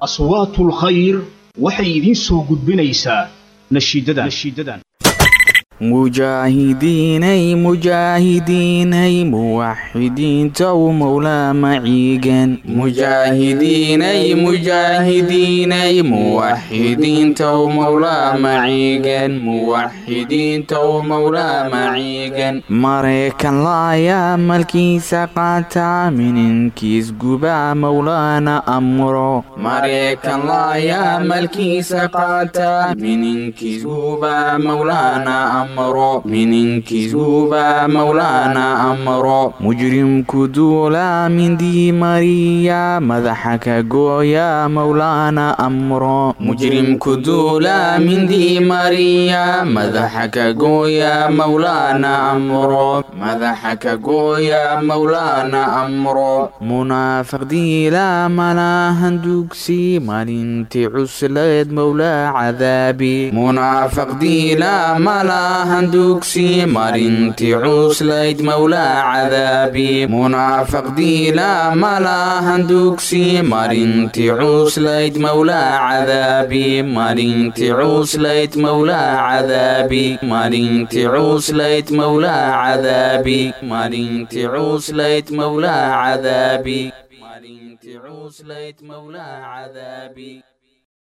aswaatul khayr waxay idiin soo gudbinaysaa nashiidadan mujaahidiinay mujaahidiinay muwaxidiintow mowlaa maciigan mujaahidiinay mujaahidiinay muwaxidiintow mowlaa maciigan muwaxidiintow mowlaa maciigan maraykan laayaa malkiisa qaata mininkiis gubaa mowlaana amro maraykan laayaa malkiisa qaata mininkiis gubaa mowlaana amro mininkiisuba mowlaana amro mujrimku duulaa mindii mariya madaxa ka gooya mowlaana amro mujrimku duulaa mindii mariya madaxa ka gooya mowlaana amro madaxa ka gooya mowlaana amro munaafiq diila malahan dugsi maalintii cuslayd mowlaa cadaabi munaafiq diila malahan dugsi marintii cuslayd mowlaa cadaabi munaafiq diila malahan dugsi marintii cuslayd mowlaa cadaabi marintii cuslayd mowlaa cadaabi marintii cuslayd mowlaa cadaabi marintii cuslayd mowlaa cadaabi marintii cuslayd mowlaa cadaabi